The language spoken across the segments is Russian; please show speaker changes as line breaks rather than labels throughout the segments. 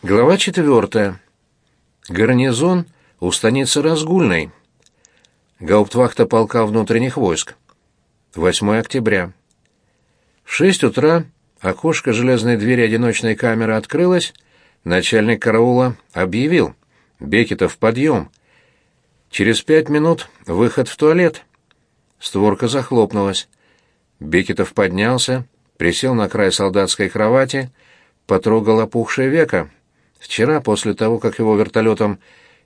Глава четвертая. Гарнизон у станицы Разгульной. Гауптвахта полка внутренних войск. 8 октября. В шесть утра окошко железной двери одиночной камеры открылось, начальник караула объявил «Бекетов, подъем!» Через пять минут выход в туалет. Створка захлопнулась. Бекетов поднялся, присел на край солдатской кровати, потрогал опухшее веко. Вчера, после того, как его вертолетом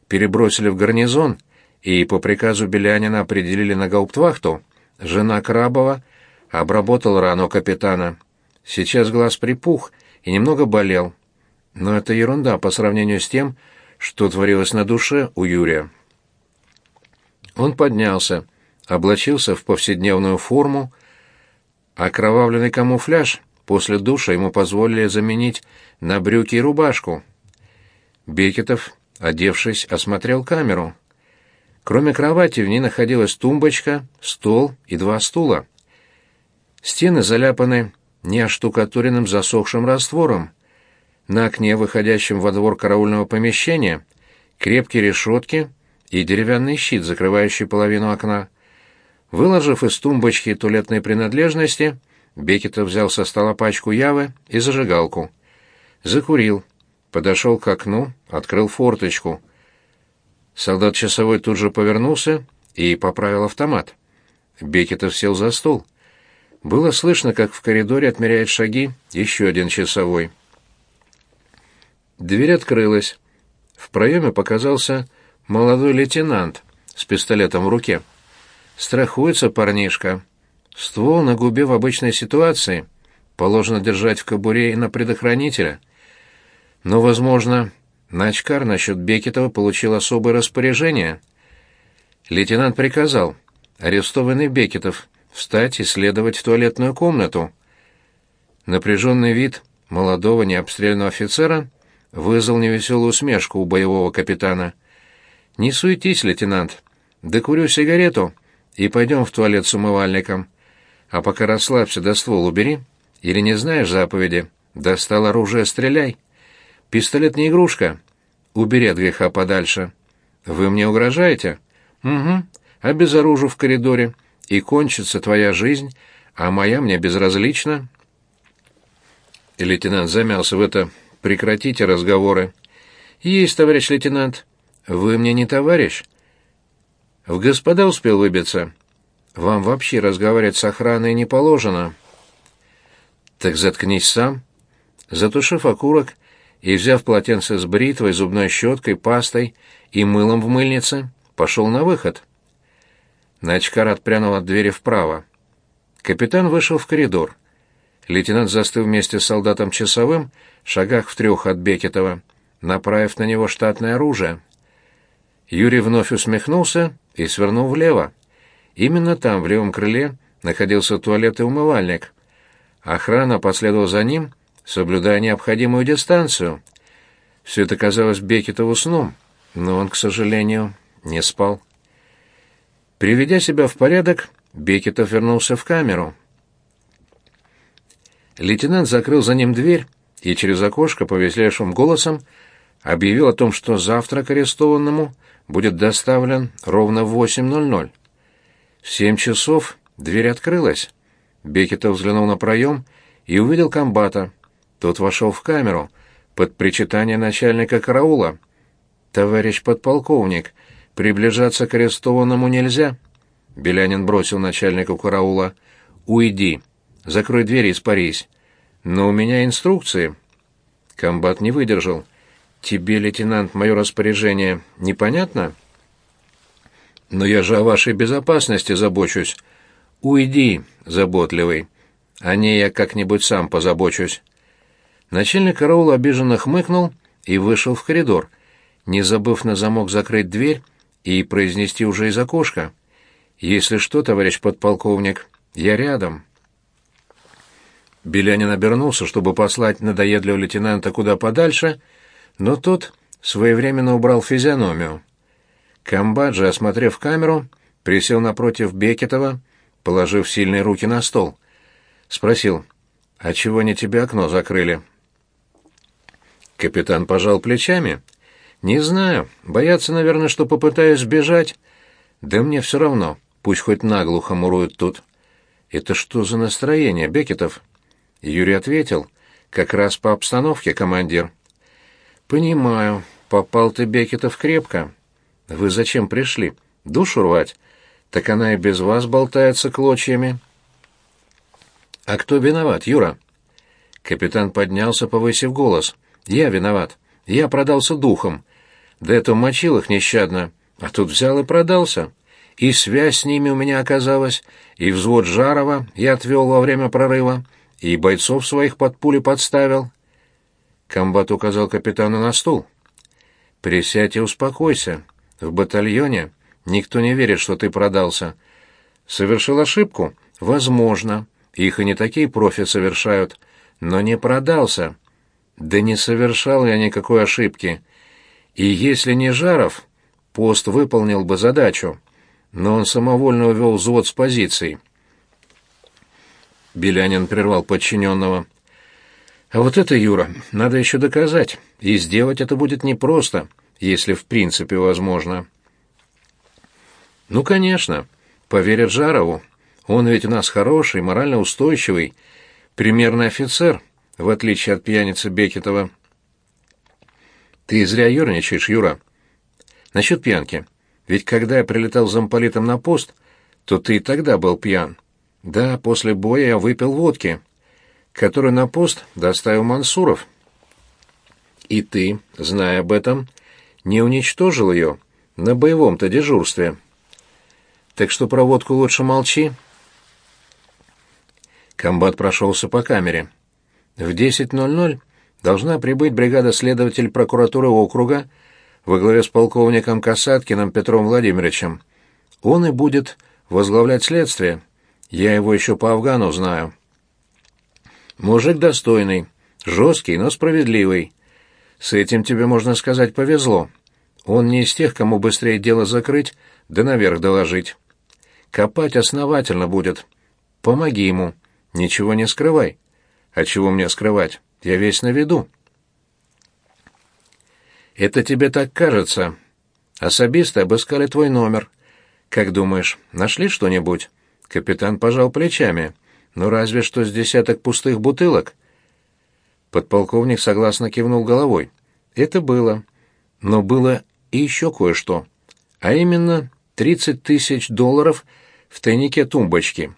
перебросили в гарнизон и по приказу Белянина определили на гауптвахту, жена Крабова обработала рану капитана. Сейчас глаз припух и немного болел. Но это ерунда по сравнению с тем, что творилось на душе у Юрия. Он поднялся, облачился в повседневную форму, окровавленный камуфляж после душа ему позволили заменить на брюки и рубашку. Бекетов, одевшись, осмотрел камеру. Кроме кровати в ней находилась тумбочка, стол и два стула. Стены заляпаны неоштукатуренным засохшим раствором. На окне, выходящем во двор караульного помещения, крепкие решетки и деревянный щит, закрывающий половину окна. Выложив из тумбочки туалетные принадлежности, Бекетов взял со стола пачку явы и зажигалку. Закурил подошел к окну, открыл форточку. Солдат часовой тут же повернулся и поправил автомат. Бекетов сел за стол. Было слышно, как в коридоре отмеряет шаги еще один часовой. Дверь открылась. В проеме показался молодой лейтенант с пистолетом в руке. Страхуется парнишка. Ствол на губе в обычной ситуации положено держать в кобуре и на предохранителя — но, возможно, Начкар насчет Бекетова получил особое распоряжение. Лейтенант приказал, арестованный Бекетов, встать и следовать в туалетную комнату. Напряженный вид молодого необстрелянного офицера вызвал невеселую усмешку у боевого капитана. «Не суетись, лейтенант. Докурю сигарету и пойдем в туалет с умывальником. А пока расслабься, да ствол убери. Или не знаешь заповеди? Достал оружие, стреляй». Пистолет не игрушка. Убери от греха подальше. Вы мне угрожаете? Угу. Обезоружу в коридоре, и кончится твоя жизнь, а моя мне безразлична. Лейтенант замялся в это. Прекратите разговоры. Есть, товарищ лейтенант. Вы мне не товарищ. В господа успел выбиться. Вам вообще разговаривать с охраной не положено. Так заткнись сам. Затушив окурок, и, взяв полотенце с бритвой, зубной щеткой, пастой и мылом в мыльнице, пошел на выход. Начкар отпрянул от двери вправо. Капитан вышел в коридор. Лейтенант застыл вместе с солдатом-часовым, шагах в трех от Бекетова, направив на него штатное оружие. Юрий вновь усмехнулся и свернул влево. Именно там, в левом крыле, находился туалет и умывальник. Охрана последовала за ним — соблюдая необходимую дистанцию. Все это казалось Бекетову сном, но он, к сожалению, не спал. Приведя себя в порядок, Бекетов вернулся в камеру. Лейтенант закрыл за ним дверь и через окошко повеселевшим голосом объявил о том, что завтрак арестованному будет доставлен ровно в 8.00. В семь часов дверь открылась. Бекетов взглянул на проем и увидел комбата, тот вошел в камеру под причитание начальника караула. «Товарищ подполковник, приближаться к арестованному нельзя». Белянин бросил начальнику караула. «Уйди. Закрой дверь и испарись. Но у меня инструкции». Комбат не выдержал. «Тебе, лейтенант, мое распоряжение непонятно?» «Но я же о вашей безопасности забочусь». «Уйди, заботливый. О ней я как-нибудь сам позабочусь». Начальник караула обиженно хмыкнул и вышел в коридор, не забыв на замок закрыть дверь и произнести уже из окошка. «Если что, товарищ подполковник, я рядом». Белянин обернулся, чтобы послать надоедливого лейтенанта куда подальше, но тот своевременно убрал физиономию. Камбаджи, осмотрев камеру, присел напротив Бекетова, положив сильные руки на стол. Спросил, «А чего не тебе окно закрыли?» Капитан пожал плечами. «Не знаю. Боятся, наверное, что попытаюсь сбежать. Да мне все равно. Пусть хоть наглухо муруют тут». «Это что за настроение, Бекетов?» Юрий ответил. «Как раз по обстановке, командир». «Понимаю. Попал ты, Бекетов, крепко. Вы зачем пришли? Душу рвать? Так она и без вас болтается клочьями». «А кто виноват, Юра?» Капитан поднялся, повысив голос. «Я виноват. Я продался духом. Да это мочил их нещадно. А тут взял и продался. И связь с ними у меня оказалась, и взвод Жарова я отвел во время прорыва, и бойцов своих под пули подставил». Комбат указал капитану на стул. «Присядь и успокойся. В батальоне никто не верит, что ты продался. Совершил ошибку? Возможно. Их и не такие профи совершают. Но не продался. Да не совершал я никакой ошибки. И если не Жаров, пост выполнил бы задачу. Но он самовольно увел взвод с позиций. Белянин прервал подчиненного. А вот это, Юра, надо еще доказать. И сделать это будет непросто, если в принципе возможно. Ну, конечно, поверят Жарову. Он ведь у нас хороший, морально устойчивый, примерный офицер, в отличие от пьяницы Бекетова. Ты зря ерничаешь, Юра. Насчет пьянки. Ведь когда я прилетал замполитом на пост, то ты и тогда был пьян. Да, после боя я выпил водки, которую на пост доставил Мансуров. И ты, зная об этом, не уничтожил ее на боевом-то дежурстве. Так что про водку лучше молчи. Комбат прошелся по камере. В 10.00 должна прибыть бригада-следователь прокуратуры округа во главе с полковником Касаткиным Петром Владимировичем. Он и будет возглавлять следствие. Я его еще по Афгану знаю. Мужик достойный, жесткий, но справедливый. С этим тебе, можно сказать, повезло. Он не из тех, кому быстрее дело закрыть, да наверх доложить. Копать основательно будет. Помоги ему. Ничего не скрывай. А чего мне скрывать? Я весь на виду. Это тебе так кажется. Особисты обыскали твой номер. Как думаешь, нашли что-нибудь? Капитан пожал плечами. Ну разве что с десяток пустых бутылок. Подполковник согласно кивнул головой. Это было. Но было и еще кое-что. А именно тридцать тысяч долларов в тайнике тумбочки.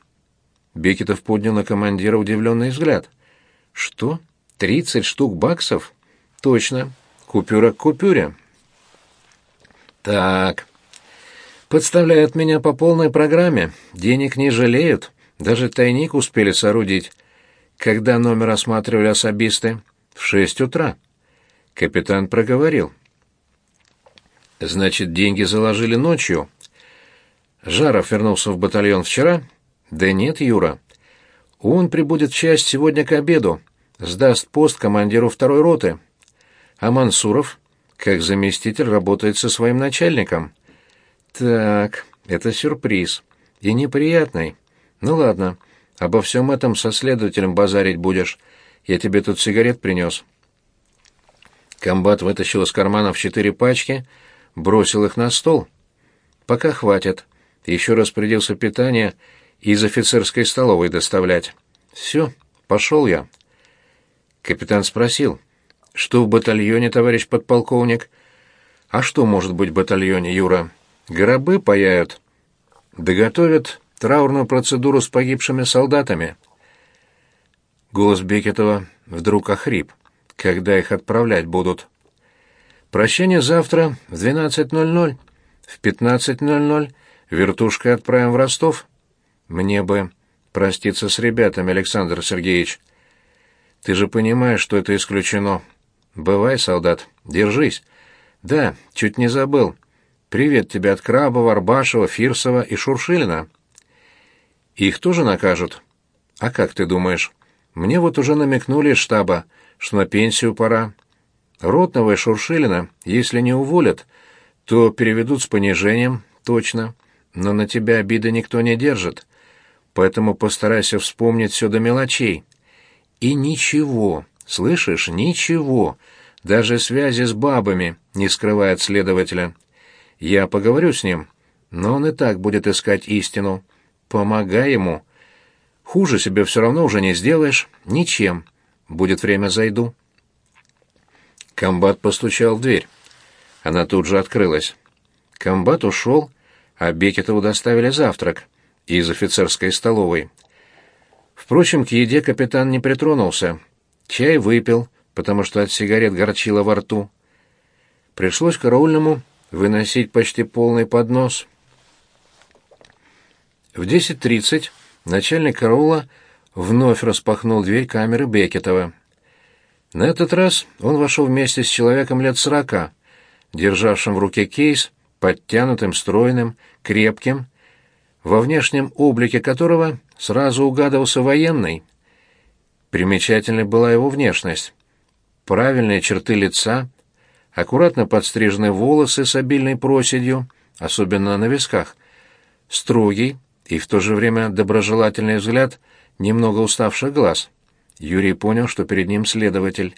Бекетов поднял на командира удивленный взгляд. «Что? Тридцать штук баксов? Точно. Купюра к купюре». «Так. Подставляют меня по полной программе. Денег не жалеют. Даже тайник успели соорудить. Когда номер осматривали особисты? В шесть утра». Капитан проговорил. «Значит, деньги заложили ночью?» Жаров вернулся в батальон вчера да нет, Юра. Он прибудет в часть сегодня к обеду, сдаст пост командиру второй роты. А Мансуров, как заместитель, работает со своим начальником. Так, это сюрприз. И неприятный. Ну ладно, обо всем этом со следователем базарить будешь. Я тебе тут сигарет принес. Комбат вытащил из карманов четыре пачки, бросил их на стол. Пока хватит. Еще распорядился питание из офицерской столовой доставлять. Все, пошел я. Капитан спросил, что в батальоне, товарищ подполковник? А что может быть в батальоне, Юра? Гробы паяют. Да готовят траурную процедуру с погибшими солдатами. Голос Бекетова вдруг охрип. Когда их отправлять будут? Прощение завтра в 12.00. В 15.00 вертушкой отправим в Ростов. Мне бы проститься с ребятами, Александр Сергеевич. Ты же понимаешь, что это исключено. Бывай, солдат, держись. Да, чуть не забыл. Привет тебе от Крабова, Арбашева, Фирсова и Шуршилина. Их тоже накажут? А как ты думаешь? Мне вот уже намекнули из штаба, что на пенсию пора. Ротного и Шуршилина, если не уволят, то переведут с понижением, точно. Но на тебя обиды никто не держит поэтому постарайся вспомнить все до мелочей. И ничего, слышишь, ничего, Даже связи с бабами не скрывает следователя. Я поговорю с ним, но он и так будет искать истину. Помогай ему. Хуже себе все равно уже не сделаешь, ничем. Будет время, зайду. Комбат постучал в дверь. Она тут же открылась. Комбат ушел, а Бекетову доставили завтрак из офицерской столовой. Впрочем, к еде капитан не притронулся. Чай выпил, потому что от сигарет горчило во рту. Пришлось караульному выносить почти полный поднос. В 10.30 начальник караула вновь распахнул дверь камеры Бекетова. На этот раз он вошел вместе с человеком лет сорока, державшим в руке кейс, подтянутым, стройным, крепким, во внешнем облике которого сразу угадывался военный. Примечательной была его внешность. Правильные черты лица, аккуратно подстриженные волосы с обильной проседью, особенно на висках, строгий и в то же время доброжелательный взгляд немного уставших глаз. Юрий понял, что перед ним следователь.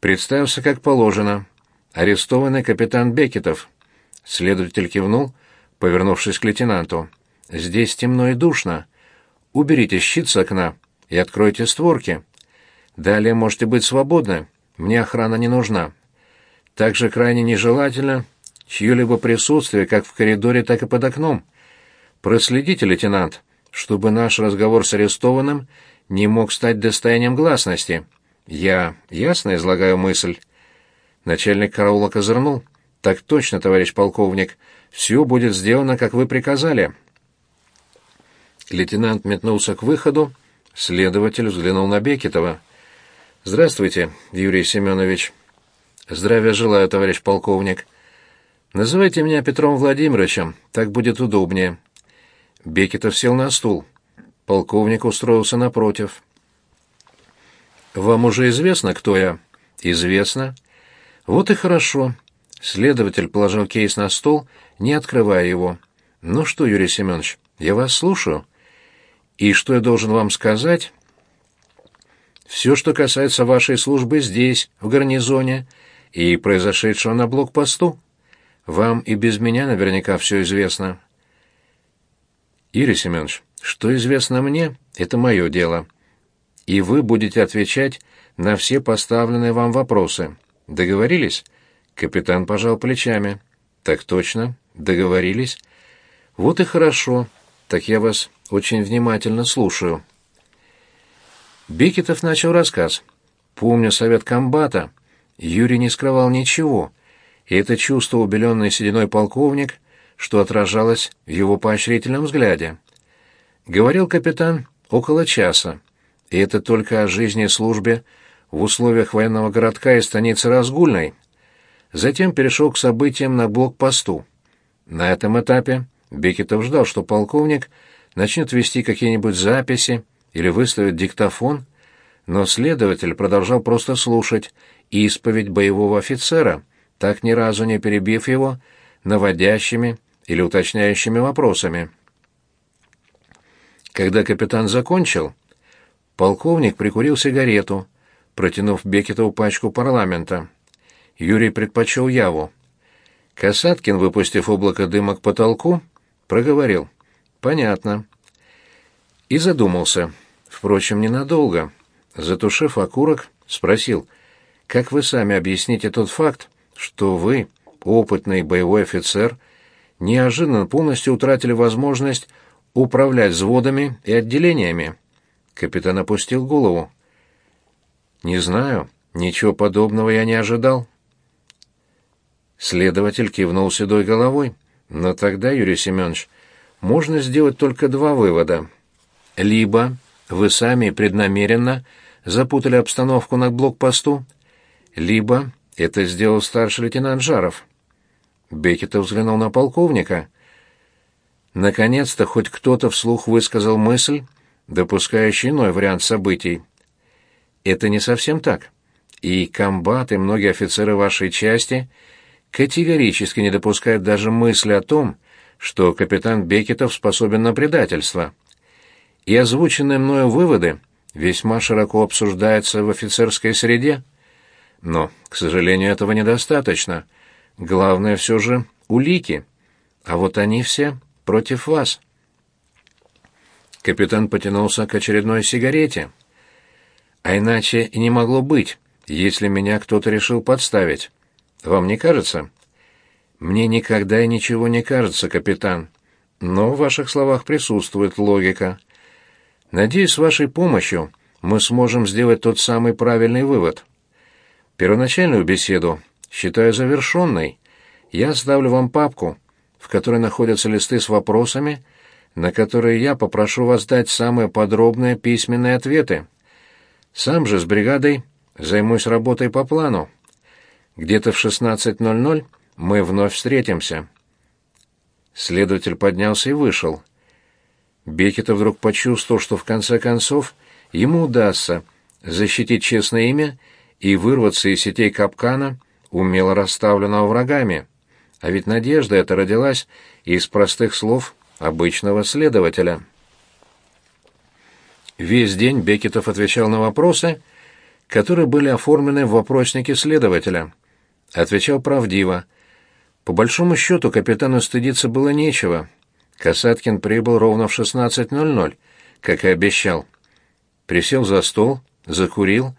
Представился как положено. Арестованный капитан Бекетов. Следователь кивнул, повернувшись к лейтенанту. «Здесь темно и душно. Уберите щит с окна и откройте створки. Далее можете быть свободны. Мне охрана не нужна. Также крайне нежелательно чье-либо присутствие как в коридоре, так и под окном. Проследите, лейтенант, чтобы наш разговор с арестованным не мог стать достоянием гласности. Я ясно излагаю мысль. Начальник караула козырнул. Так точно, товарищ полковник. Все будет сделано, как вы приказали. Лейтенант метнулся к выходу. Следователь взглянул на Бекетова. Здравствуйте, Юрий Семенович. Здравия желаю, товарищ полковник. Называйте меня Петром Владимировичем, так будет удобнее. Бекетов сел на стул. Полковник устроился напротив. «Вам уже известно, кто я?» «Известно». «Вот и хорошо». Следователь положил кейс на стол, не открывая его. «Ну что, Юрий Семенович, я вас слушаю. И что я должен вам сказать?» «Все, что касается вашей службы здесь, в гарнизоне, и произошедшего на блокпосту. Вам и без меня наверняка все известно». «Юрий Семенович, что известно мне, это мое дело. И вы будете отвечать на все поставленные вам вопросы. Договорились?» Капитан пожал плечами. «Так точно. Договорились. Вот и хорошо. Так я вас очень внимательно слушаю». Бекетов начал рассказ. Помню совет комбата. Юрий не скрывал ничего, и это чувство убеленный сединой полковник, что отражалось в его поощрительном взгляде. Говорил капитан около часа, и это только о жизни и службе в условиях военного городка и станицы Разгульной. Затем перешел к событиям на блокпосту. На этом этапе Бекетов ждал, что полковник начнет вести какие-нибудь записи или выставит диктофон, но следователь продолжал просто слушать исповедь боевого офицера, так ни разу не перебив его наводящими или уточняющими вопросами. Когда капитан закончил, полковник прикурил сигарету, протянув Бекетову пачку парламента. Юрий предпочел яву. Касаткин, выпустив облако дыма к потолку, проговорил. «Понятно». И задумался. Впрочем, ненадолго. Затушив окурок, спросил, «Как вы сами объясните тот факт, что вы, опытный боевой офицер, неожиданно полностью утратили возможность управлять взводами и отделениями. Капитан опустил голову. Не знаю, ничего подобного я не ожидал. Следователь кивнул седой головой. Но тогда, Юрий Семенович, можно сделать только два вывода. Либо вы сами преднамеренно запутали обстановку на блокпосту, либо это сделал старший лейтенант Жаров. Бекетов взглянул на полковника. Наконец-то хоть кто-то вслух высказал мысль, допускающий иной вариант событий. Это не совсем так. И комбат, и многие офицеры вашей части категорически не допускают даже мысли о том, что капитан Бекетов способен на предательство. И озвученные мною выводы весьма широко обсуждаются в офицерской среде. Но, к сожалению, этого недостаточно. Главное все же улики. А вот они все против вас. Капитан потянулся к очередной сигарете. А иначе и не могло быть, если меня кто-то решил подставить. Вам не кажется? Мне никогда и ничего не кажется, капитан. Но в ваших словах присутствует логика. Надеюсь, с вашей помощью мы сможем сделать тот самый правильный вывод. Первоначальную беседу считаю завершенной. Я оставлю вам папку, в которой находятся листы с вопросами, на которые я попрошу вас дать самые подробные письменные ответы. Сам же с бригадой займусь работой по плану. Где-то в 16.00 мы вновь встретимся. Следователь поднялся и вышел. Бекета вдруг почувствовал, что в конце концов ему удастся защитить честное имя и вырваться из сетей капкана, умело расставленного врагами. А ведь надежда эта родилась из простых слов обычного следователя. Весь день Бекетов отвечал на вопросы, которые были оформлены в вопроснике следователя. Отвечал правдиво. По большому счету капитану стыдиться было нечего. Касаткин прибыл ровно в 16.00, как и обещал. Присел за стол, закурил,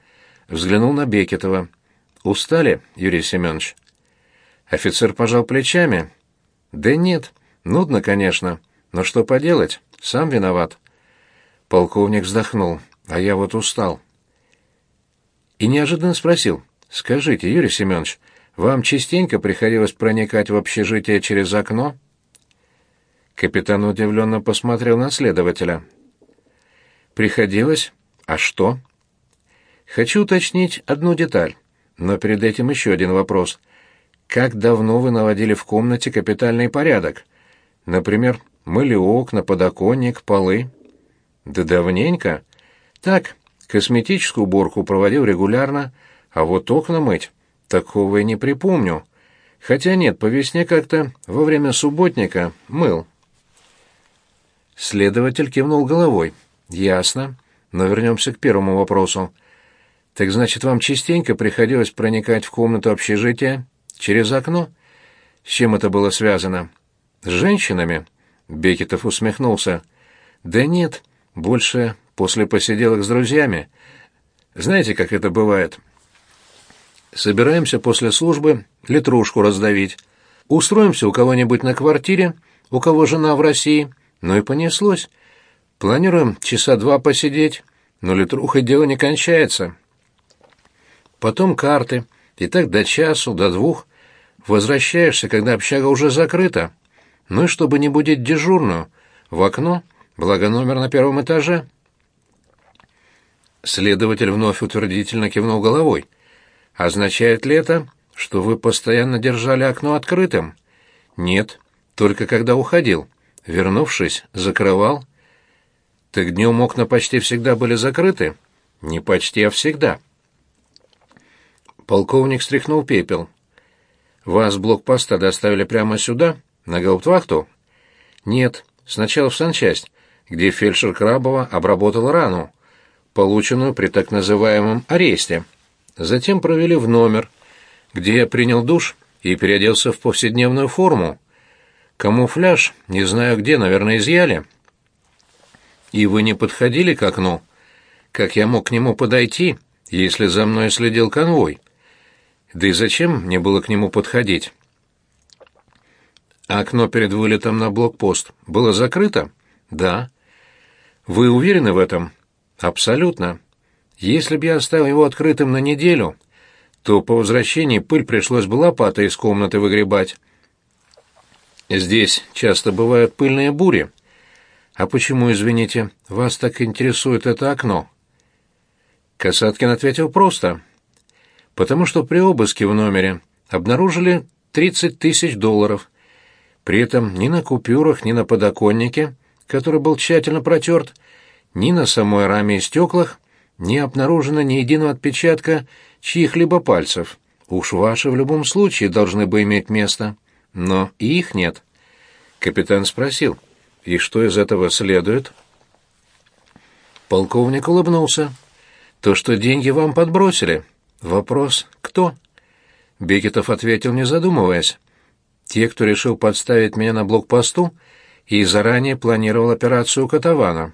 взглянул на Бекетова. «Устали, Юрий Семенович?» Офицер пожал плечами. «Да нет, нудно, конечно, но что поделать, сам виноват». Полковник вздохнул, а я вот устал. И неожиданно спросил, «Скажите, Юрий Семенович, вам частенько приходилось проникать в общежитие через окно?» Капитан удивленно посмотрел на следователя. «Приходилось? А что?» «Хочу уточнить одну деталь, но перед этим еще один вопрос. Как давно вы наводили в комнате капитальный порядок? Например, мыли окна, подоконник, полы?» «Да давненько. Так, косметическую уборку проводил регулярно, а вот окна мыть такого и не припомню. Хотя нет, по весне как-то во время субботника мыл». Следователь кивнул головой. «Ясно. Но вернемся к первому вопросу. Так значит, вам частенько приходилось проникать в комнату общежития через окно? С чем это было связано? С женщинами?» Бекетов усмехнулся. «Да нет, больше после посиделок с друзьями. Знаете, как это бывает? Собираемся после службы литрушку раздавить. Устроимся у кого-нибудь на квартире, у кого жена в России» Ну и понеслось. Планируем часа два посидеть, но литрухой дело не кончается. Потом карты, и так до часу, до двух. Возвращаешься, когда общага уже закрыта. Ну и чтобы не будить дежурную, в окно, благо номер на первом этаже. Следователь вновь утвердительно кивнул головой. «Означает ли это, что вы постоянно держали окно открытым?» «Нет, только когда уходил. Вернувшись, закрывал. Так днем окна почти всегда были закрыты? Не почти, а всегда. Полковник стряхнул пепел. Вас блокпоста доставили прямо сюда, на гауптвахту? Нет, сначала в санчасть, где фельдшер Крабова обработал рану, полученную при так называемом аресте. Затем провели в номер, где я принял душ и переоделся в повседневную форму. Камуфляж, не знаю где, наверное, изъяли. И вы не подходили к окну? Как я мог к нему подойти, если за мной следил конвой? Да и зачем мне было к нему подходить? Окно перед вылетом на блокпост было закрыто? Да. Вы уверены в этом? Абсолютно. Если бы я оставил его открытым на неделю, то по возвращении пыль пришлось бы лопатой из комнаты выгребать. Здесь часто бывают пыльные бури. А почему, извините, вас так интересует это окно? Касаткин ответил просто. Потому что при обыске в номере обнаружили 30 тысяч долларов. При этом ни на купюрах, ни на подоконнике, который был тщательно протерт, ни на самой раме и стеклах не обнаружено ни единого отпечатка чьих-либо пальцев. Уж ваши в любом случае должны бы иметь место но и их нет. Капитан спросил, и что из этого следует? Полковник улыбнулся. То, что деньги вам подбросили. Вопрос «Кто?» Бекетов ответил, не задумываясь. «Те, кто решил подставить меня на блокпосту и заранее планировал операцию Катавана».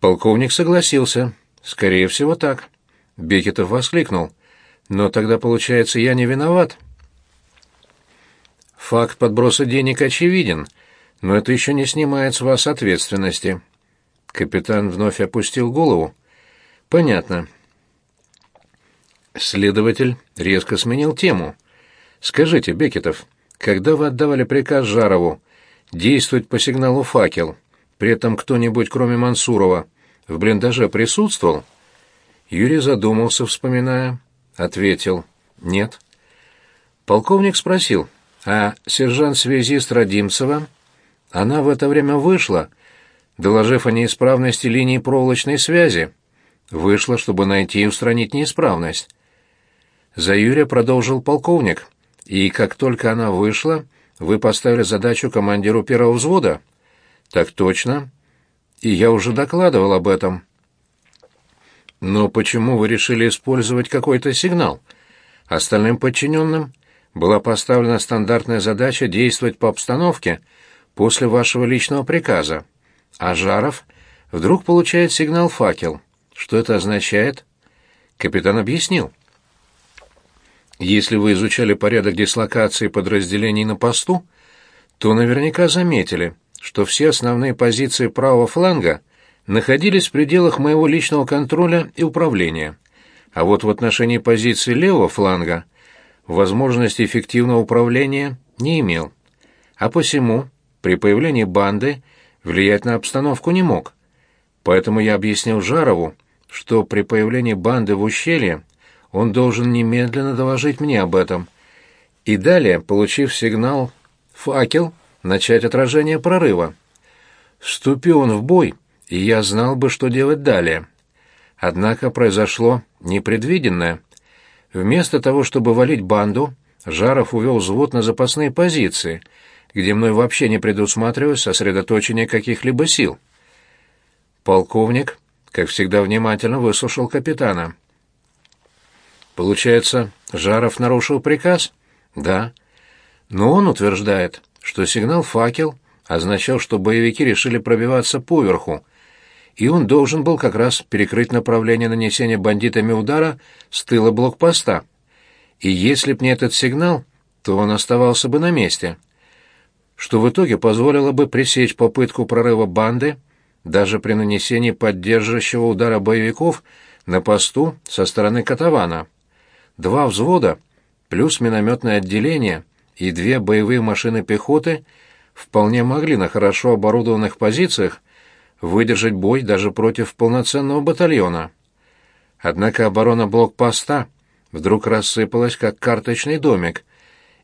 Полковник согласился. «Скорее всего, так». Бекетов воскликнул. «Но тогда, получается, я не виноват». «Факт подброса денег очевиден, но это еще не снимает с вас ответственности». Капитан вновь опустил голову. «Понятно. Следователь резко сменил тему. «Скажите, Бекетов, когда вы отдавали приказ Жарову действовать по сигналу «факел», при этом кто-нибудь, кроме Мансурова, в блиндаже присутствовал?» Юрий задумался, вспоминая. Ответил «нет». Полковник спросил, а сержант-связист Родимцева? Она в это время вышла, доложив о неисправности линии проволочной связи. Вышла, чтобы найти и устранить неисправность. За Юрия продолжил полковник. И как только она вышла, вы поставили задачу командиру первого взвода? Так точно. И я уже докладывал об этом. Но почему вы решили использовать какой-то сигнал? Остальным подчиненным была поставлена стандартная задача действовать по обстановке после вашего личного приказа. А Жаров вдруг получает сигнал «факел». Что это означает? Капитан объяснил. Если вы изучали порядок дислокации подразделений на посту, то наверняка заметили, что все основные позиции правого фланга находились в пределах моего личного контроля и управления. А вот в отношении позиции левого фланга возможности эффективного управления не имел. А посему, при появлении банды, влиять на обстановку не мог. Поэтому я объяснил Жарову, что при появлении банды в ущелье он должен немедленно доложить мне об этом. И далее, получив сигнал «факел», начать отражение прорыва. Вступи он в бой, и я знал бы, что делать далее. Однако произошло непредвиденное. Вместо того, чтобы валить банду, Жаров увел взвод на запасные позиции, где мной вообще не предусматривалось сосредоточение каких-либо сил. Полковник, как всегда, внимательно выслушал капитана. Получается, Жаров нарушил приказ? Да. Но он утверждает, что сигнал «факел» означал, что боевики решили пробиваться поверху, и он должен был как раз перекрыть направление нанесения бандитами удара с тыла блокпоста. И если б не этот сигнал, то он оставался бы на месте, что в итоге позволило бы пресечь попытку прорыва банды даже при нанесении поддерживающего удара боевиков на посту со стороны Катавана. Два взвода, плюс минометное отделение и две боевые машины пехоты вполне могли на хорошо оборудованных позициях выдержать бой даже против полноценного батальона. Однако оборона блокпоста вдруг рассыпалась, как карточный домик,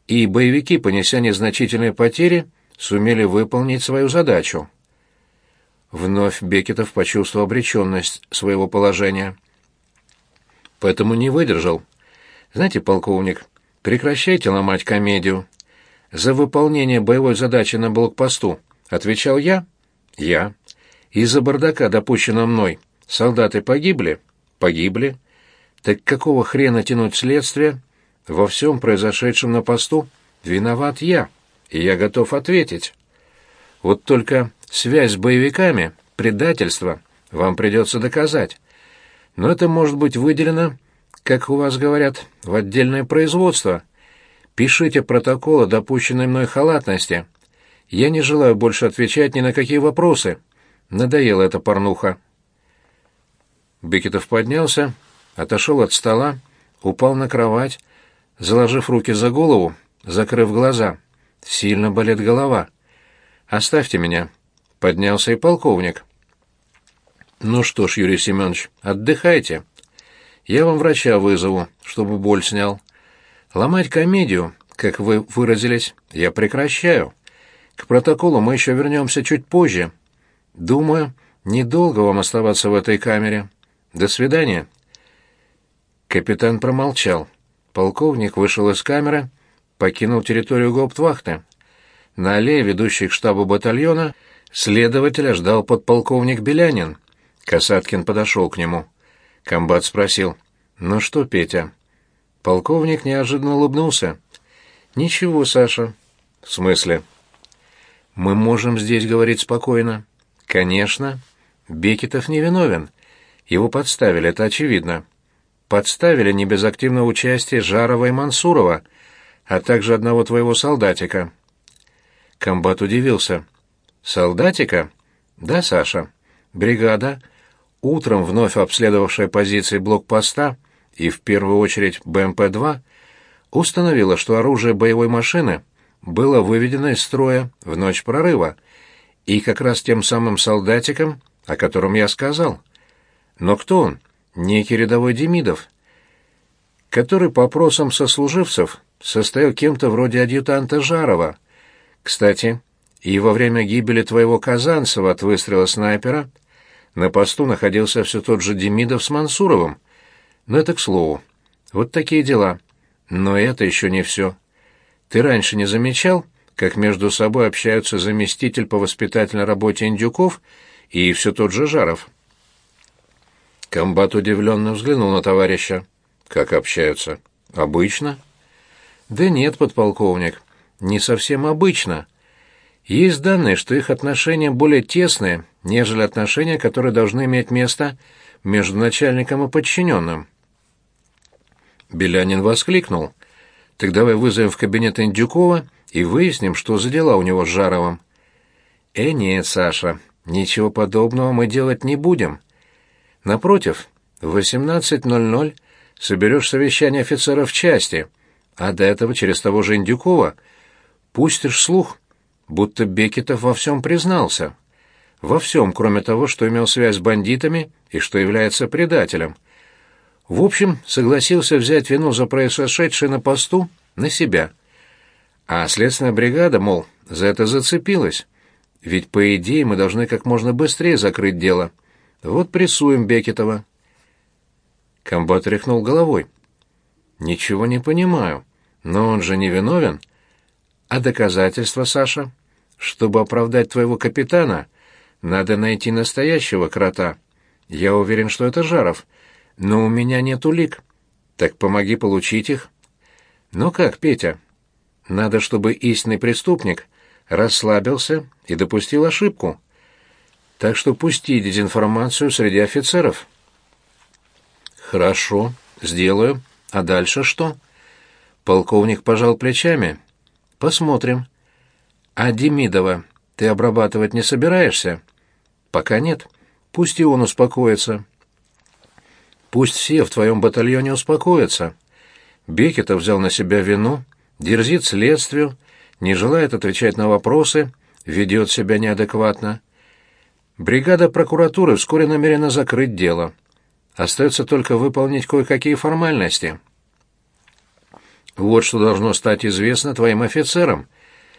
и боевики, понеся незначительные потери, сумели выполнить свою задачу. Вновь Бекетов почувствовал обреченность своего положения. Поэтому не выдержал. Знаете, полковник, прекращайте ломать комедию. За выполнение боевой задачи на блокпосту отвечал я? Я. Из-за бардака, допущенного мной, солдаты погибли? Погибли. Так какого хрена тянуть следствие? Во всем произошедшем на посту виноват я, и я готов ответить. Вот только связь с боевиками, предательство, вам придется доказать. Но это может быть выделено как у вас говорят, в отдельное производство. Пишите протокол о допущенной мной халатности. Я не желаю больше отвечать ни на какие вопросы. Надоела эта порнуха. Бекетов поднялся, отошел от стола, упал на кровать, заложив руки за голову, закрыв глаза. Сильно болит голова. Оставьте меня. Поднялся и полковник. Ну что ж, Юрий Семенович, отдыхайте. Я вам врача вызову, чтобы боль снял. Ломать комедию, как вы выразились, я прекращаю. К протоколу мы еще вернемся чуть позже. Думаю, недолго вам оставаться в этой камере. До свидания. Капитан промолчал. Полковник вышел из камеры, покинул территорию гауптвахты. На аллее, ведущей к штабу батальона, следователя ждал подполковник Белянин. Касаткин подошел к нему. Комбат спросил, «Ну что, Петя?» Полковник неожиданно улыбнулся. «Ничего, Саша». «В смысле?» «Мы можем здесь говорить спокойно». «Конечно. Бекетов не виновен. Его подставили, это очевидно. Подставили не без активного участия Жарова и Мансурова, а также одного твоего солдатика». Комбат удивился. «Солдатика?» «Да, Саша. Бригада, утром вновь обследовавшая позиции блокпоста и в первую очередь БМП-2, установила, что оружие боевой машины было выведено из строя в ночь прорыва, и как раз тем самым солдатиком, о котором я сказал. Но кто он? Некий рядовой Демидов, который по опросам сослуживцев состоял кем-то вроде адъютанта Жарова. Кстати, и во время гибели твоего Казанцева от выстрела снайпера на посту находился все тот же Демидов с Мансуровым. Но это к слову. Вот такие дела. Но это еще не все. Ты раньше не замечал, как между собой общаются заместитель по воспитательной работе Индюков и все тот же Жаров? Комбат удивленно взглянул на товарища. Как общаются? Обычно? Да нет, подполковник, не совсем обычно. Есть данные, что их отношения более тесные, нежели отношения, которые должны иметь место между начальником и подчиненным. Белянин воскликнул. «Так давай вызовем в кабинет Индюкова и выясним, что за дела у него с Жаровым». «Э, нет, Саша, ничего подобного мы делать не будем. Напротив, в 18.00 соберешь совещание офицеров части, а до этого через того же Индюкова пустишь слух, будто Бекетов во всем признался. Во всем, кроме того, что имел связь с бандитами и что является предателем. В общем, согласился взять вину за произошедшее на посту на себя. А следственная бригада, мол, за это зацепилась. Ведь, по идее, мы должны как можно быстрее закрыть дело. Вот прессуем Бекетова. Комбат тряхнул головой. «Ничего не понимаю. Но он же не виновен. А доказательства, Саша? Чтобы оправдать твоего капитана, надо найти настоящего крота. Я уверен, что это Жаров. Но у меня нет улик. Так помоги получить их. Ну как, Петя? Надо, чтобы истинный преступник расслабился и допустил ошибку. Так что пусти дезинформацию среди офицеров. Хорошо, сделаю. А дальше что? Полковник пожал плечами. Посмотрим. А Демидова ты обрабатывать не собираешься? Пока нет. Пусть и он успокоится. Пусть все в твоем батальоне успокоятся. Бекетов взял на себя вину, дерзит следствию, не желает отвечать на вопросы, ведет себя неадекватно. Бригада прокуратуры вскоре намерена закрыть дело. Остается только выполнить кое-какие формальности. Вот что должно стать известно твоим офицерам,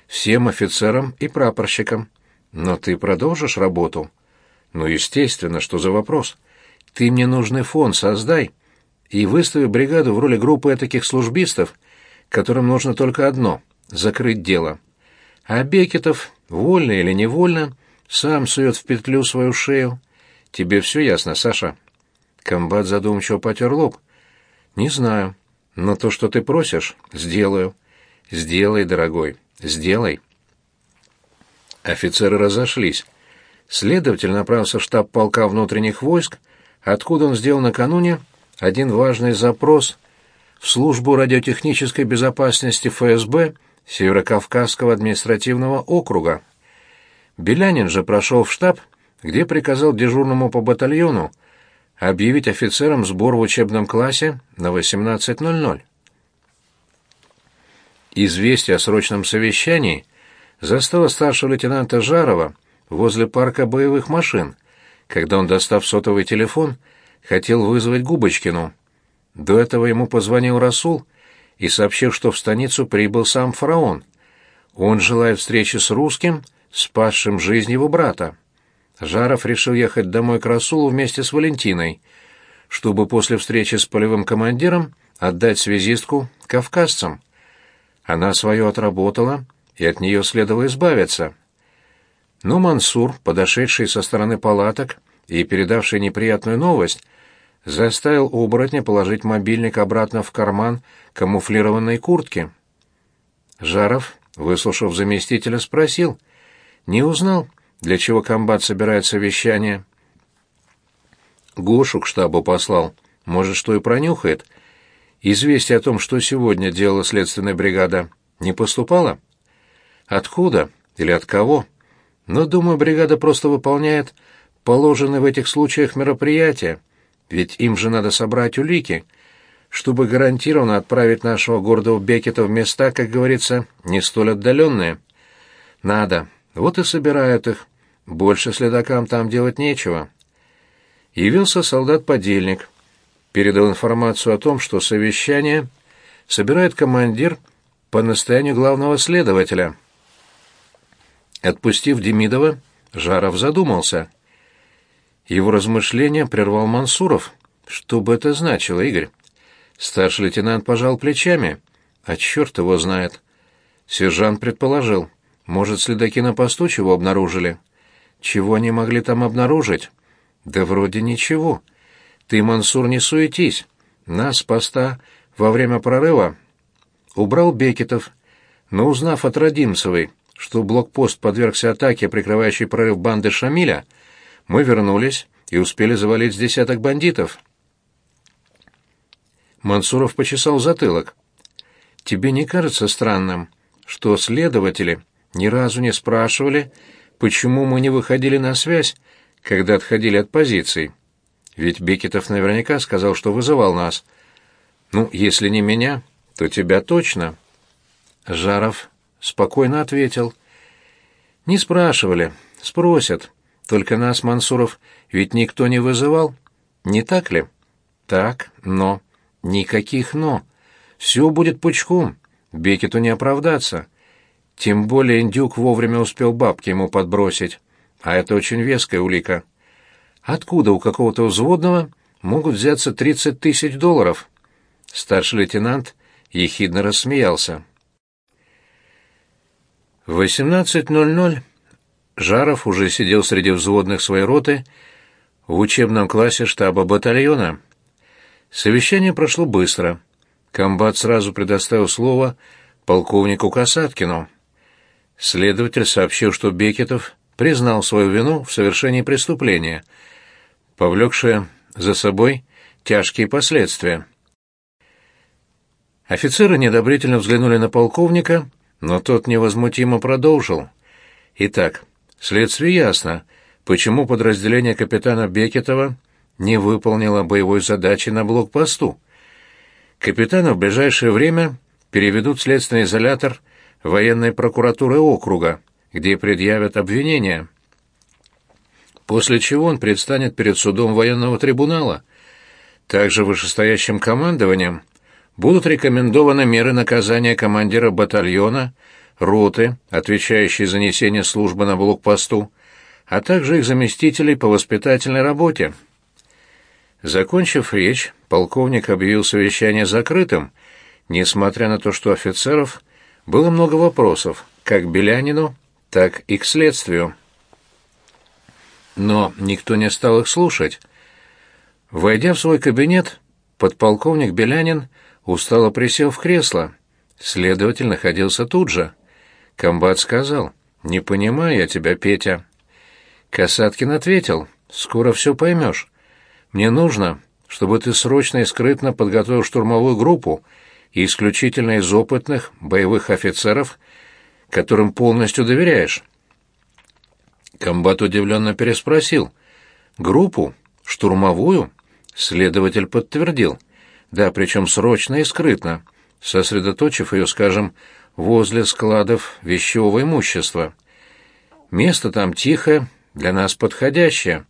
всем офицерам и прапорщикам. Но ты продолжишь работу? Ну, естественно, что за вопрос? Ты мне нужный фон создай и выстави бригаду в роли группы таких службистов, которым нужно только одно — закрыть дело. А Бекетов, вольно или невольно, сам сует в петлю свою шею. Тебе все ясно, Саша?» Комбат задумчиво потер лоб. «Не знаю, но то, что ты просишь, сделаю. Сделай, дорогой, сделай». Офицеры разошлись. Следователь направился в штаб полка внутренних войск, откуда он сделал накануне один важный запрос в службу радиотехнической безопасности ФСБ Северокавказского административного округа. Белянин же прошел в штаб, где приказал дежурному по батальону объявить офицерам сбор в учебном классе на 18.00. Известие о срочном совещании застало старшего лейтенанта Жарова возле парка боевых машин – когда он, достав сотовый телефон, хотел вызвать Губочкину. До этого ему позвонил Расул и сообщил, что в станицу прибыл сам фараон. Он желает встречи с русским, спасшим жизнь его брата. Жаров решил ехать домой к Расулу вместе с Валентиной, чтобы после встречи с полевым командиром отдать связистку кавказцам. Она свое отработала, и от нее следовало избавиться. Но Мансур, подошедший со стороны палаток и передавший неприятную новость, заставил оборотня положить мобильник обратно в карман камуфлированной куртки. Жаров, выслушав заместителя, спросил. «Не узнал, для чего комбат собирает совещание?» Гошу к штабу послал. Может, что и пронюхает. Известие о том, что сегодня делала следственная бригада, не поступало? Откуда? Или от кого? Но, думаю, бригада просто выполняет положенные в этих случаях мероприятия, ведь им же надо собрать улики, чтобы гарантированно отправить нашего гордого Бекета в места, как говорится, не столь отдаленные. Надо. Вот и собирают их. Больше следакам там делать нечего. Явился солдат-подельник. Передал информацию о том, что совещание собирает командир по настоянию главного следователя. Отпустив Демидова, Жаров задумался. Его размышления прервал Мансуров. Что бы это значило, Игорь? Старший лейтенант пожал плечами. А черт его знает. Сержант предположил. Может, следаки на посту чего обнаружили? Чего они могли там обнаружить? Да вроде ничего. Ты, Мансур, не суетись. Нас поста во время прорыва убрал Бекетов, но узнав от Родимцевой, что блокпост подвергся атаке, прикрывающей прорыв банды Шамиля, мы вернулись и успели завалить с десяток бандитов. Мансуров почесал затылок. «Тебе не кажется странным, что следователи ни разу не спрашивали, почему мы не выходили на связь, когда отходили от позиций? Ведь Бекетов наверняка сказал, что вызывал нас. Ну, если не меня, то тебя точно». Жаров спокойно ответил. «Не спрашивали, спросят. Только нас, Мансуров, ведь никто не вызывал, не так ли?» «Так, но...» Никаких «но». Все будет пучком. Бекету не оправдаться. Тем более индюк вовремя успел бабки ему подбросить. А это очень веская улика. Откуда у какого-то взводного могут взяться 30 тысяч долларов? Старший лейтенант ехидно рассмеялся. В 18.00 Жаров уже сидел среди взводных своей роты в учебном классе штаба батальона. Совещание прошло быстро. Комбат сразу предоставил слово полковнику Касаткину. Следователь сообщил, что Бекетов признал свою вину в совершении преступления, повлекшее за собой тяжкие последствия. Офицеры недобрительно взглянули на полковника, но тот невозмутимо продолжил. Итак, следствие ясно, почему подразделение капитана Бекетова не выполнила боевой задачи на блокпосту. Капитана в ближайшее время переведут в следственный изолятор военной прокуратуры округа, где предъявят обвинения. После чего он предстанет перед судом военного трибунала. Также вышестоящим командованием будут рекомендованы меры наказания командира батальона, роты, отвечающей за несение службы на блокпосту, а также их заместителей по воспитательной работе. Закончив речь, полковник объявил совещание закрытым, несмотря на то, что офицеров было много вопросов, как к Белянину, так и к следствию. Но никто не стал их слушать. Войдя в свой кабинет, подполковник Белянин устало присел в кресло. Следователь находился тут же. Комбат сказал, «Не понимаю я тебя, Петя». Касаткин ответил, «Скоро все поймешь. Мне нужно, чтобы ты срочно и скрытно подготовил штурмовую группу исключительно из опытных боевых офицеров, которым полностью доверяешь. Комбат удивленно переспросил. «Группу? Штурмовую?» Следователь подтвердил. «Да, причем срочно и скрытно, сосредоточив ее, скажем, возле складов вещевого имущества. Место там тихое, для нас подходящее.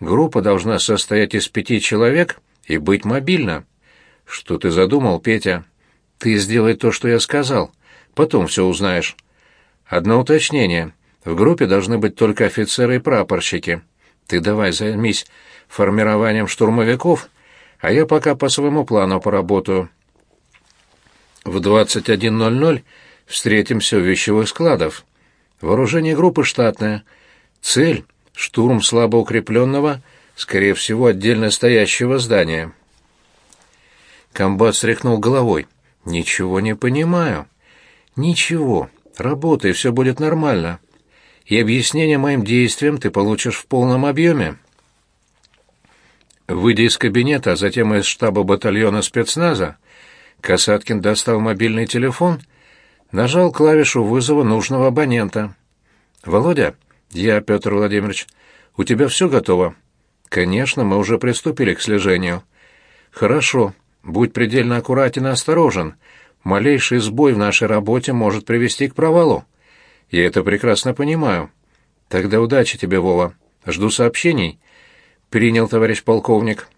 Группа должна состоять из пяти человек и быть мобильна. Что ты задумал, Петя? Ты сделай то, что я сказал. Потом все узнаешь. Одно уточнение. В группе должны быть только офицеры и прапорщики. Ты давай займись формированием штурмовиков, а я пока по своему плану поработаю. В 21.00 встретимся у вещевых складов. Вооружение группы штатное. Цель штурм слабо укрепленного скорее всего, отдельно стоящего здания. Комбат стряхнул головой. «Ничего не понимаю». «Ничего. Работай, все будет нормально. И объяснение моим действиям ты получишь в полном объеме». Выйдя из кабинета, а затем из штаба батальона спецназа, Касаткин достал мобильный телефон, нажал клавишу вызова нужного абонента. «Володя?» «Я, Петр Владимирович. У тебя все готово?» «Конечно, мы уже приступили к слежению». «Хорошо. Будь предельно аккуратен и осторожен. Малейший сбой в нашей работе может привести к провалу. Я это прекрасно понимаю. Тогда удачи тебе, Вова. Жду сообщений» принял товарищ полковник.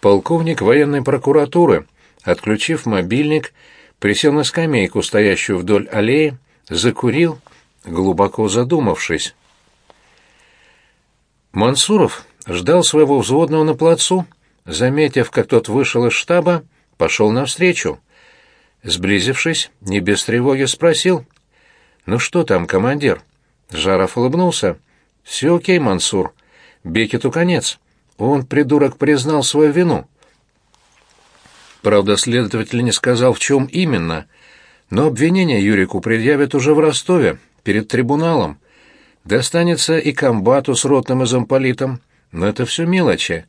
Полковник военной прокуратуры, отключив мобильник, присел на скамейку, стоящую вдоль аллеи, закурил, глубоко задумавшись. Мансуров ждал своего взводного на плацу, заметив, как тот вышел из штаба, пошел навстречу. Сблизившись, не без тревоги спросил. «Ну что там, командир?» Жаров улыбнулся. «Все окей, Мансур. Бекету конец. Он, придурок, признал свою вину. Правда, следователь не сказал, в чем именно, но обвинение Юрику предъявят уже в Ростове, перед трибуналом. Достанется и комбату с ротным и замполитом, но это все мелочи.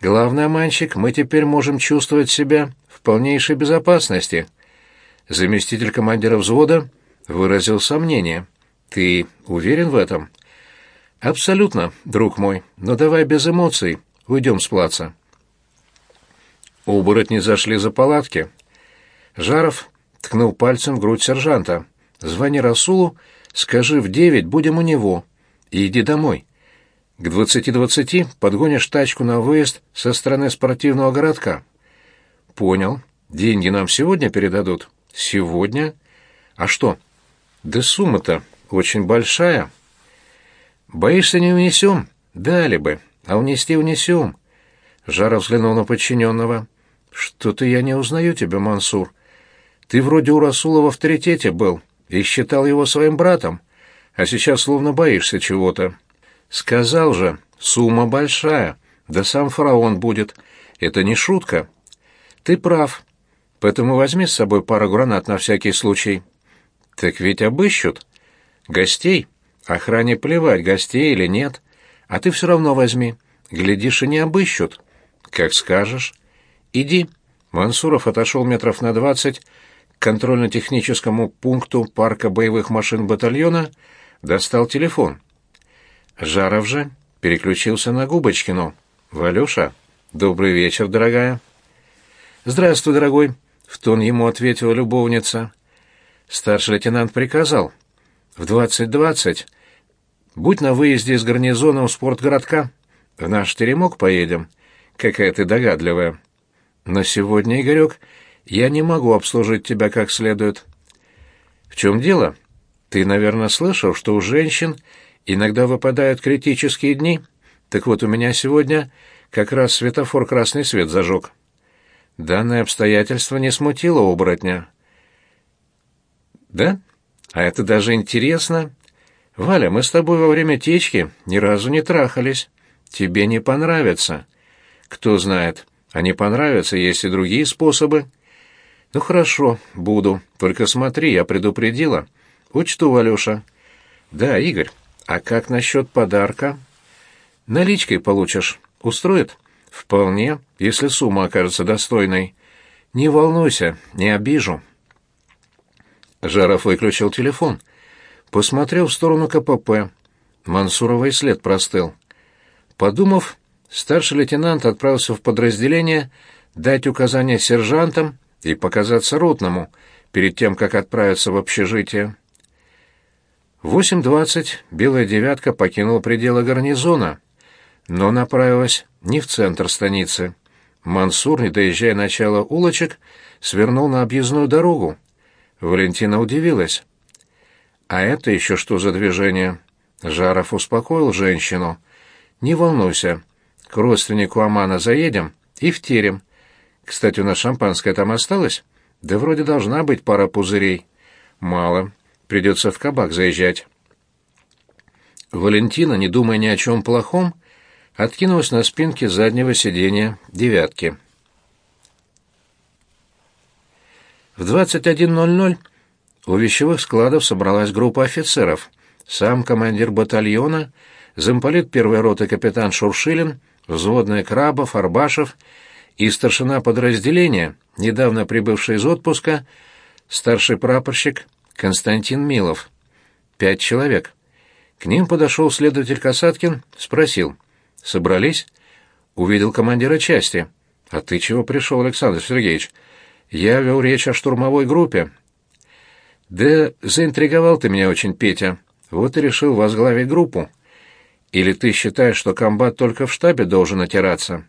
Главное, мальчик, мы теперь можем чувствовать себя в полнейшей безопасности. Заместитель командира взвода выразил сомнение. Ты уверен в этом?» «Абсолютно, друг мой, но давай без эмоций, уйдем с плаца». Оборотни зашли за палатки. Жаров ткнул пальцем в грудь сержанта. «Звони Расулу, скажи в девять будем у него, иди домой. К двадцати-двадцати подгонишь тачку на выезд со стороны спортивного городка». «Понял. Деньги нам сегодня передадут?» «Сегодня? А что?» «Да сумма-то очень большая». «Боишься, не унесем?» «Дали бы, а унести унесем». Жаров взглянул на подчиненного. «Что-то я не узнаю тебя, Мансур. Ты вроде у Расула в авторитете был и считал его своим братом, а сейчас словно боишься чего-то. Сказал же, сумма большая, да сам фараон будет. Это не шутка. Ты прав, поэтому возьми с собой пару гранат на всякий случай». «Так ведь обыщут. Гостей?» Охране плевать, гостей или нет. А ты все равно возьми. Глядишь, и не обыщут. Как скажешь. Иди. Мансуров отошел метров на двадцать к контрольно-техническому пункту парка боевых машин батальона, достал телефон. Жаров же переключился на Губочкину. «Валюша, добрый вечер, дорогая». «Здравствуй, дорогой», — в тон ему ответила любовница. Старший лейтенант приказал — в двадцать двадцать будь на выезде из гарнизона у спортгородка. В наш теремок поедем. Какая ты догадливая. Но сегодня, Игорек, я не могу обслужить тебя как следует. В чем дело? Ты, наверное, слышал, что у женщин иногда выпадают критические дни? Так вот, у меня сегодня как раз светофор красный свет зажег. Данное обстоятельство не смутило оборотня. «Да?» А это даже интересно. Валя, мы с тобой во время течки ни разу не трахались. Тебе не понравится. Кто знает, а не понравятся, есть и другие способы. Ну хорошо, буду. Только смотри, я предупредила. Учту, Валюша. Да, Игорь, а как насчет подарка? Наличкой получишь. Устроит? Вполне, если сумма окажется достойной. Не волнуйся, не обижу. Жаров выключил телефон. Посмотрел в сторону КПП. Мансуровый след простыл. Подумав, старший лейтенант отправился в подразделение дать указания сержантам и показаться ротному перед тем, как отправиться в общежитие. В 8.20 «Белая девятка» покинула пределы гарнизона, но направилась не в центр станицы. Мансур, не доезжая начала улочек, свернул на объездную дорогу. Валентина удивилась. «А это еще что за движение?» Жаров успокоил женщину. «Не волнуйся. К родственнику Амана заедем и в терем. Кстати, у нас шампанское там осталось? Да вроде должна быть пара пузырей. Мало. Придется в кабак заезжать». Валентина, не думая ни о чем плохом, откинулась на спинке заднего сиденья «девятки». В 21.00 у вещевых складов собралась группа офицеров. Сам командир батальона, замполит первой роты капитан Шуршилин, взводный Крабов, Арбашев и старшина подразделения, недавно прибывший из отпуска, старший прапорщик Константин Милов. Пять человек. К ним подошел следователь Касаткин, спросил. «Собрались?» Увидел командира части. «А ты чего пришел, Александр Сергеевич?» Я вел речь о штурмовой группе. Да заинтриговал ты меня очень, Петя. Вот и решил возглавить группу. Или ты считаешь, что комбат только в штабе должен отираться?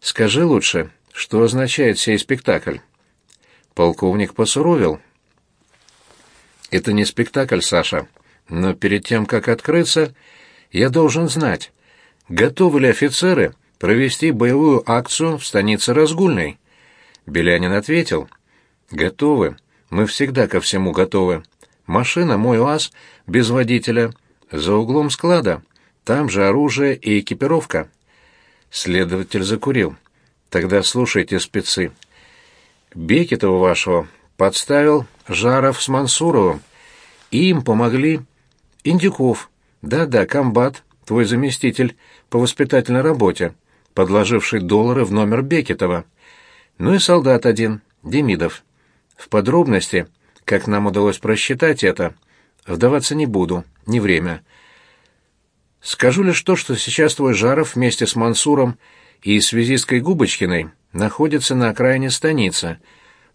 Скажи лучше, что означает сей спектакль? Полковник посуровил. Это не спектакль, Саша. Но перед тем, как открыться, я должен знать, готовы ли офицеры провести боевую акцию в станице Разгульной. Белянин ответил. «Готовы. Мы всегда ко всему готовы. Машина, мой УАЗ, без водителя. За углом склада. Там же оружие и экипировка». Следователь закурил. «Тогда слушайте, спецы. Бекетова вашего подставил Жаров с Мансуровым. И им помогли Индюков. Да-да, комбат, твой заместитель по воспитательной работе, подложивший доллары в номер Бекетова. Ну и солдат один, Демидов. В подробности, как нам удалось просчитать это, вдаваться не буду, не время. Скажу лишь то, что сейчас твой Жаров вместе с Мансуром и связисткой Губочкиной находится на окраине станицы,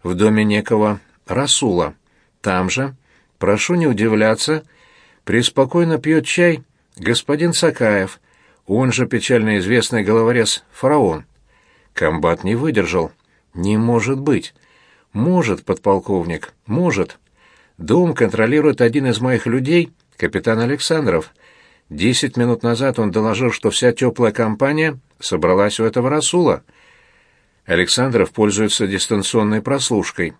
в доме некого Расула. Там же, прошу не удивляться, преспокойно пьет чай господин Сакаев, он же печально известный головорез Фараон. Комбат не выдержал. Не может быть. Может, подполковник, может. Дом контролирует один из моих людей, капитан Александров. Десять минут назад он доложил, что вся теплая компания собралась у этого Расула. Александров пользуется дистанционной прослушкой.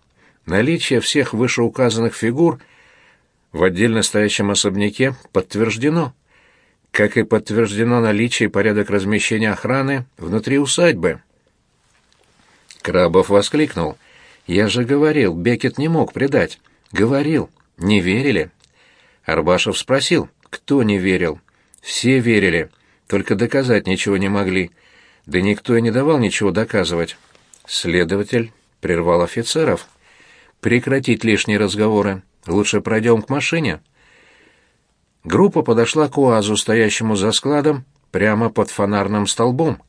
Наличие всех вышеуказанных фигур в отдельно стоящем особняке подтверждено, как и подтверждено наличие и порядок размещения охраны внутри усадьбы. Крабов воскликнул. «Я же говорил, Бекет не мог предать. Говорил. Не верили?» Арбашев спросил. «Кто не верил?» «Все верили. Только доказать ничего не могли. Да никто и не давал ничего доказывать». Следователь прервал офицеров. «Прекратить лишние разговоры. Лучше пройдем к машине». Группа подошла к УАЗу, стоящему за складом, прямо под фонарным столбом.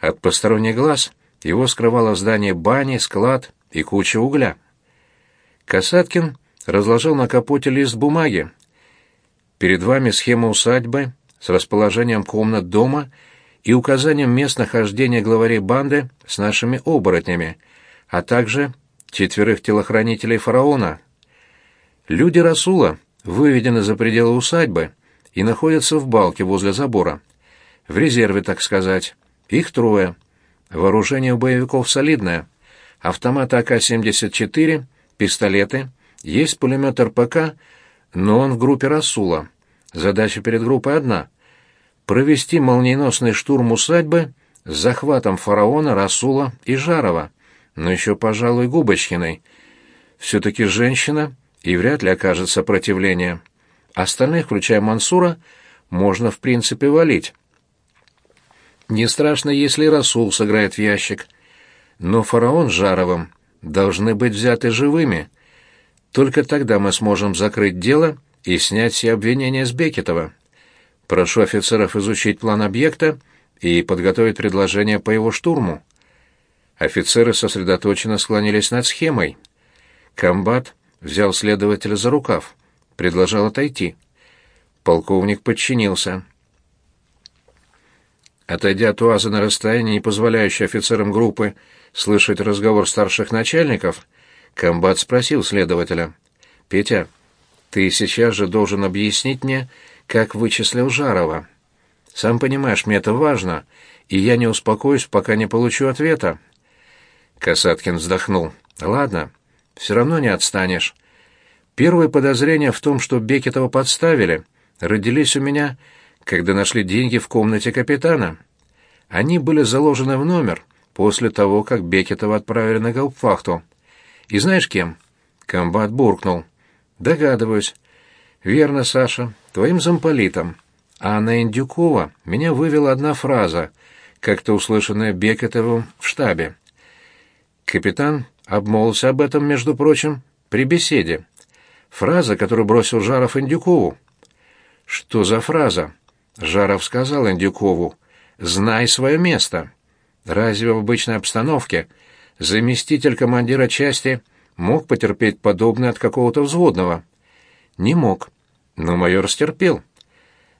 От посторонних глаз его скрывало здание бани, склад и куча угля. Касаткин разложил на капоте лист бумаги. Перед вами схема усадьбы с расположением комнат дома и указанием мест нахождения главарей банды с нашими оборотнями, а также четверых телохранителей фараона. Люди Расула выведены за пределы усадьбы и находятся в балке возле забора. В резерве, так сказать. Их трое. Вооружение у боевиков солидное. Автоматы АК-74, пистолеты, есть пулемет РПК, но он в группе Расула. Задача перед группой одна — провести молниеносный штурм усадьбы с захватом фараона, Расула и Жарова, но еще, пожалуй, Губочкиной. Все-таки женщина, и вряд ли окажет сопротивление. Остальных, включая Мансура, можно, в принципе, валить. Не страшно, если Расул сыграет в ящик. Но фараон с Жаровым должны быть взяты живыми. Только тогда мы сможем закрыть дело и снять все обвинения с Бекетова. Прошу офицеров изучить план объекта и подготовить предложение по его штурму. Офицеры сосредоточенно склонились над схемой. Комбат взял следователя за рукав, предложил отойти. Полковник подчинился. Отойдя от УАЗа на расстояние, не позволяющее офицерам группы слышать разговор старших начальников, комбат спросил следователя. «Петя, ты сейчас же должен объяснить мне, как вычислил Жарова. Сам понимаешь, мне это важно, и я не успокоюсь, пока не получу ответа». Касаткин вздохнул. «Ладно, все равно не отстанешь. Первые подозрения в том, что Бекетова подставили, родились у меня когда нашли деньги в комнате капитана. Они были заложены в номер после того, как Бекетова отправили на гауптвахту. И знаешь кем? Комбат буркнул. Догадываюсь. Верно, Саша, твоим замполитом. А на Индюкова меня вывела одна фраза, как-то услышанная Бекетовым в штабе. Капитан обмолвился об этом, между прочим, при беседе. Фраза, которую бросил Жаров Индюкову. «Что за фраза?» Жаров сказал Индюкову. «Знай свое место». Разве в обычной обстановке заместитель командира части мог потерпеть подобное от какого-то взводного? Не мог. Но майор стерпел.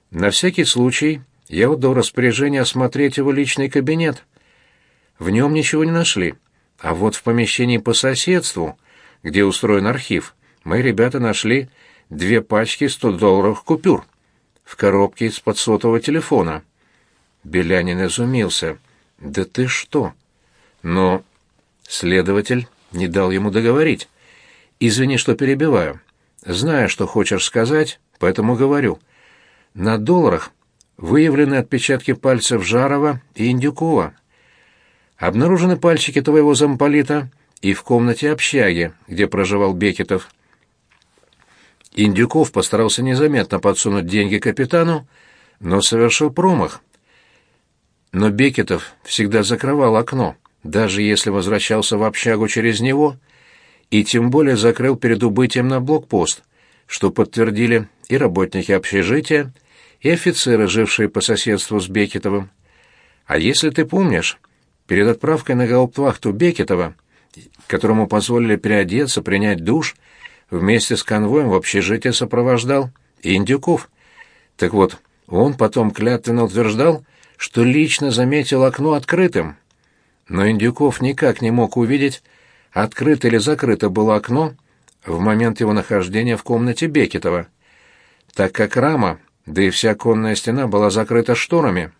На всякий случай я отдал распоряжение осмотреть его личный кабинет. В нем ничего не нашли. А вот в помещении по соседству, где устроен архив, мои ребята нашли две пачки 100-долларовых купюр в коробке из-под сотового телефона. Белянин изумился. «Да ты что?» Но следователь не дал ему договорить. «Извини, что перебиваю. Знаю, что хочешь сказать, поэтому говорю. На долларах выявлены отпечатки пальцев Жарова и Индюкова. Обнаружены пальчики твоего замполита и в комнате общаги, где проживал Бекетов. Индюков постарался незаметно подсунуть деньги капитану, но совершил промах. Но Бекетов всегда закрывал окно, даже если возвращался в общагу через него, и тем более закрыл перед убытием на блокпост, что подтвердили и работники общежития, и офицеры, жившие по соседству с Бекетовым. А если ты помнишь, перед отправкой на гауптвахту Бекетова, которому позволили переодеться, принять душ, вместе с конвоем в общежитие сопровождал Индюков. Так вот, он потом клятвенно утверждал, что лично заметил окно открытым. Но Индюков никак не мог увидеть, открыто или закрыто было окно в момент его нахождения в комнате Бекетова, так как рама да и вся конная стена была закрыта шторами.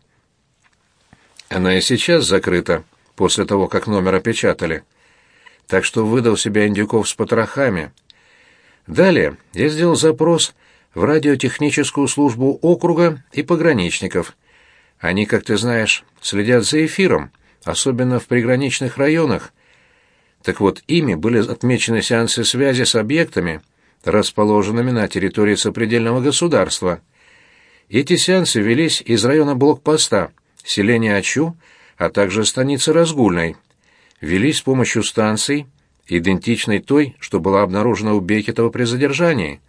Она и сейчас закрыта, после того, как номер опечатали. Так что выдал себя Индюков с потрохами. Далее я сделал запрос в радиотехническую службу округа и пограничников. Они, как ты знаешь, следят за эфиром, особенно в приграничных районах. Так вот, ими были отмечены сеансы связи с объектами, расположенными на территории сопредельного государства – эти сеансы велись из района блокпоста, селения Ачу, а также станицы Разгульной. Велись с помощью станций, идентичной той, что была обнаружена у Бекетова при задержании.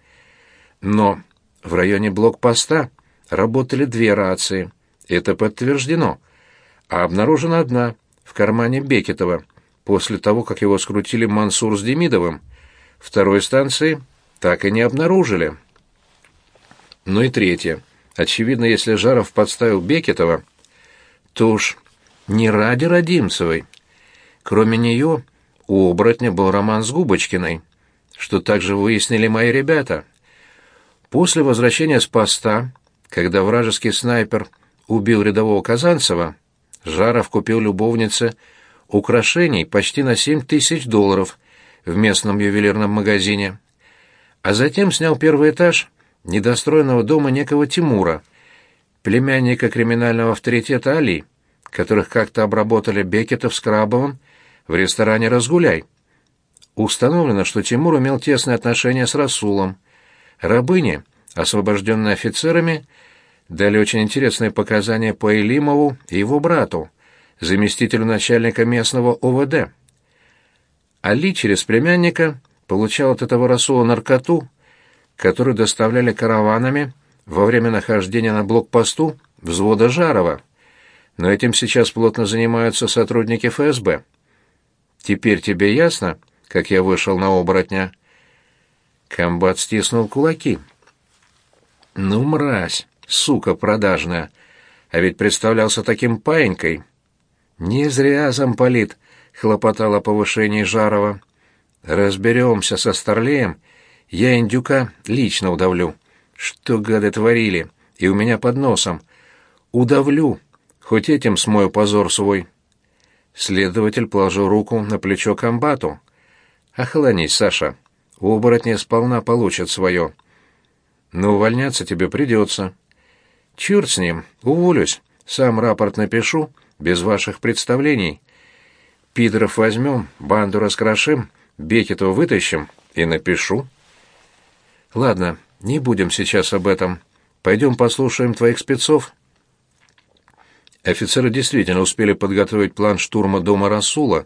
Но в районе блокпоста работали две рации, это подтверждено, а обнаружена одна, в кармане Бекетова, после того, как его скрутили Мансур с Демидовым. Второй станции так и не обнаружили. Ну и третье. Очевидно, если Жаров подставил Бекетова, то уж не ради Родимцевой. Кроме нее, у оборотня был роман с Губочкиной, что также выяснили мои ребята. После возвращения с поста, когда вражеский снайпер убил рядового Казанцева, Жаров купил любовнице украшений почти на семь тысяч долларов в местном ювелирном магазине, а затем снял первый этаж недостроенного дома некого Тимура, племянника криминального авторитета Али, которых как-то обработали Бекетов с Крабовым в ресторане «Разгуляй». Установлено, что Тимур имел тесные отношения с Расулом. Рабыни, освобожденные офицерами, дали очень интересные показания по Элимову и его брату, заместителю начальника местного ОВД. Али через племянника получал от этого Расула наркоту, которые доставляли караванами во время нахождения на блокпосту взвода Жарова. Но этим сейчас плотно занимаются сотрудники ФСБ. Теперь тебе ясно, как я вышел на оборотня?» Комбат стиснул кулаки. «Ну, мразь, сука продажная, а ведь представлялся таким паинькой». «Не зря замполит», — хлопотал о повышении Жарова. «Разберемся со Старлеем я индюка лично удавлю. Что гады творили? И у меня под носом. Удавлю. Хоть этим смою позор свой. Следователь положил руку на плечо комбату. Охлонись, Саша. У оборотня сполна получат свое. Но увольняться тебе придется. Черт с ним, уволюсь. Сам рапорт напишу, без ваших представлений. Пидоров возьмем, банду раскрошим, Бекетова вытащим и напишу. Ладно, не будем сейчас об этом. Пойдем послушаем твоих спецов. Офицеры действительно успели подготовить план штурма дома Расула.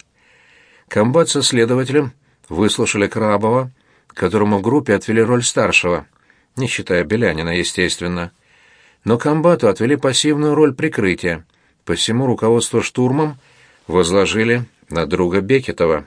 Комбат со следователем выслушали Крабова, которому в группе отвели роль старшего, не считая Белянина, естественно. Но комбату отвели пассивную роль прикрытия, посему руководство штурмом возложили на друга Бекетова.